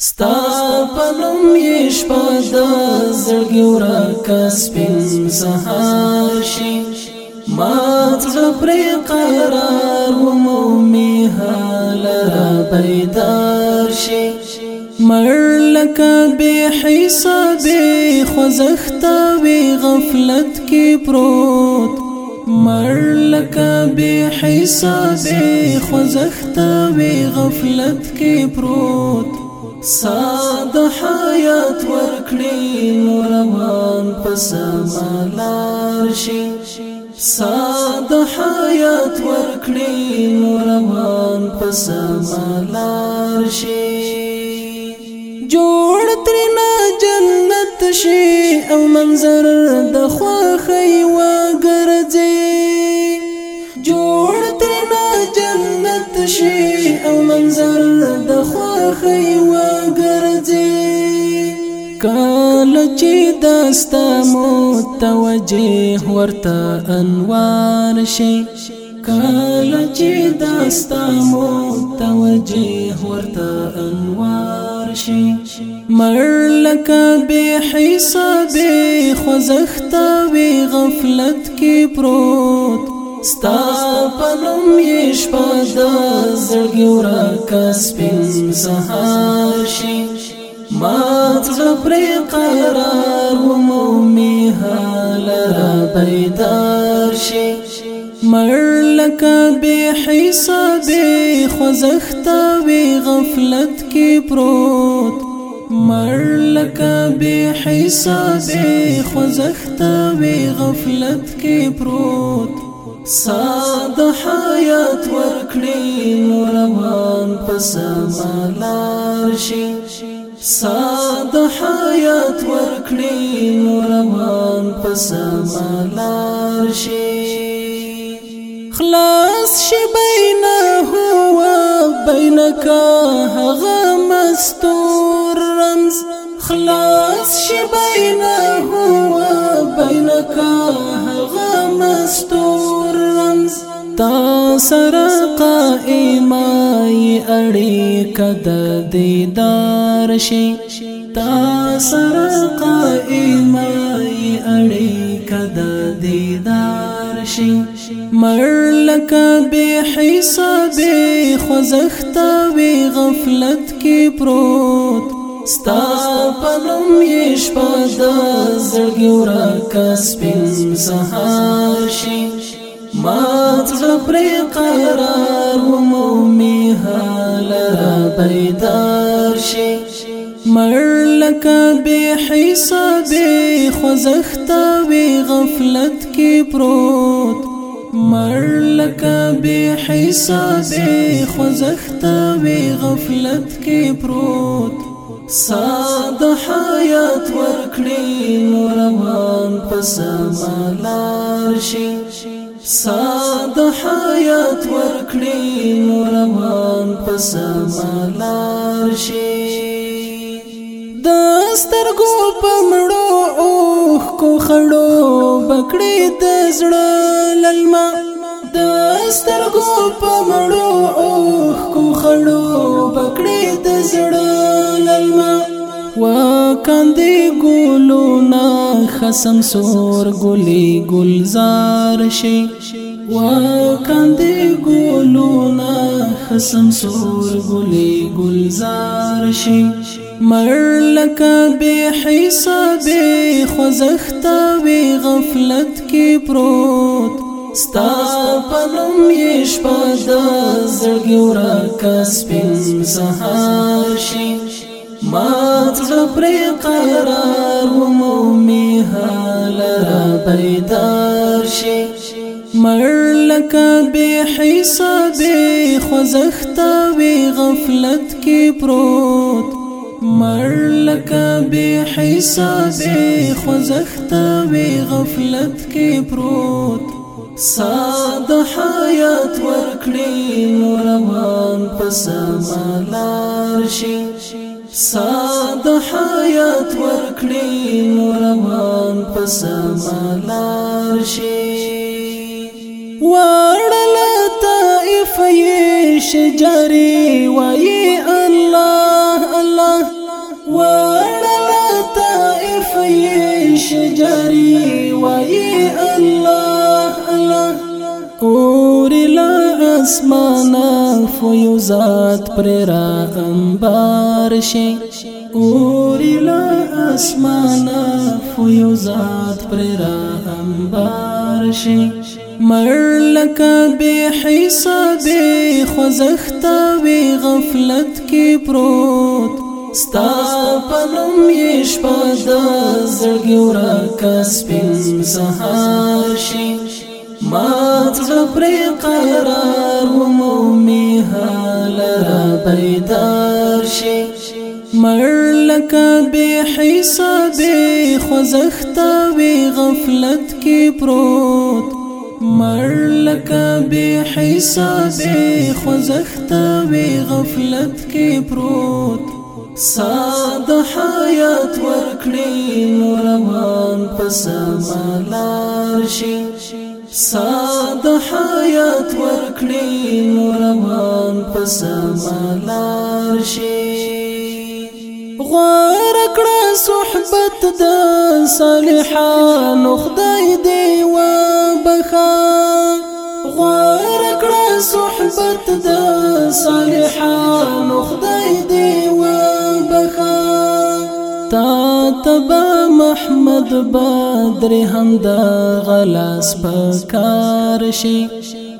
ستا پنوم یې شپه د زړګي ورکه سپین سهار شي ما زړه پرې قرار ومومي حال را بیدار شي مړ لکه بې حسابې خوځښته وي غفلت کې پروت مر لکه بې حسابې خوځښته وي غفلت کې پروت ساده حیات ورکړي روان پسما لار شي ساده حیات ورکړي روان پسما لار شي جوړ ترنا جنت شي او منظر د خوخي وګرځي جوړ ترنا جنت شي او منظر د خوخي چې دست متوجه ورته انوار شي کله چې دست متوجه ورته انوار شي مرلک به حساب خوزخت وی غفلت کې پروت ستا پنوم یې شپه د زړګي ورکه سپین سهار شي ما زړه پر قرار و مومي حال را پیدار شي مرلک به حساب خوزخت وی غفلت کې پروت مرلک به حساب خوزخت وی غفلت کې پروت ساده حیات ورکړي نور روان پس مالار شي ساده حیات ورکړي روان پس مالار شي خلاص شي بینه هو بینک هغه مستور رمز خلاص شي بینه هو بینک هغه مستور تا سر قائمای اړې کد دیدار شي تا سر قائمای اړې کد دیدار شي مرلک به حساب خزخت وی غفلت کې پروت ستا پنوم یش پد زړګ را کس پین سهار شي ما زړه پر قرار و مومي حال را بیدار شي مړ لکه به حساب خوځښت وی غفلت کې پروت مړ لکه به حساب خوځښت وی غفلت کې پروت ساده حیات ورکړي نور روان پس مالار شي ساده حیات ورکړي روان په سمالار شي د سترګو په مړو اوخ کو خړو بکړي د زړه للما د سترګو په مړو اوخ کو خړو بکړي د زړه للما وکاندې ګلونا خسم سور ګلي ګلزار شي وکاندې ګلونا خسم سور ګلي ګلزار شي مرلک به حساب خوزخت وی غفلت کې پروت ستا پنوم یې شپه د زړګي ورکه سپین سهار شي ما زړه پر قرار و مومي حال را بیدار شي مرلک به حساب خوزخت وی غفلت کې پروت مرلک به حساب خوزخت وی غفلت کې پروت ساده حیات ورکړي نور روان پس ملار شي ساد حیات ورکړي روان په سمالار وارل تائف طائف یې شجرې وایي الله الله وړل طائف یې شجرې وي الله الله اور لا اسمانه فیوزات پر را انبار شي اوری لا اسمانه فیوزات پر را انبار شي مرلک به حساب خوزخت وی غفلت کې پروت ستا پنوم یې شپه د زړګي ورکه سپین سهار شي مات لپری قرار و مومی حال را بیدار شی مر لکا بی حسابی خوزختا بی غفلت کی پروت مر لکا بی حسابی خوزختا بی غفلت کی پروت ساد حیات ورکړي نور روان پس ملار شي ساده حیات ورکړي روان په سمالار شي غوړ کړه صحبت د صالحانو خدای دی و بخا غوړ کړه صحبت د صالحانو خدای مرتبه محمد بدر هم د غلاس پکار شي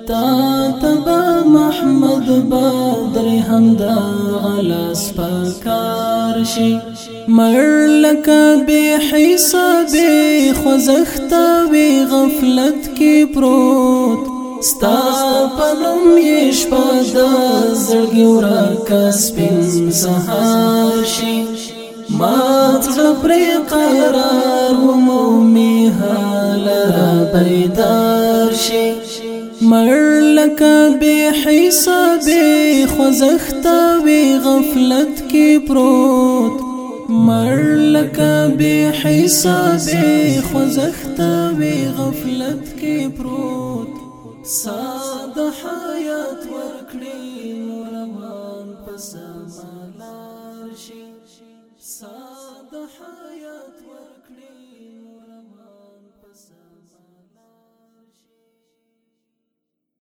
تا تبا محمد بدر هم د غلاس پکار شي مر لکه به حساب خوځښت وی غفلت کې پروت ستا پنوم یش په د زړګي ورکه سپین سهار شي ما زړه پر قرار و مومي حال را بیدار شي مرلک به حساب خوزخت وی غفلت کې پروت مرلک به حساب خوزخت وی غفلت کې پروت ساده حیات ورکړي روان پس ملار شي ساده حیات ورکړي روان پسند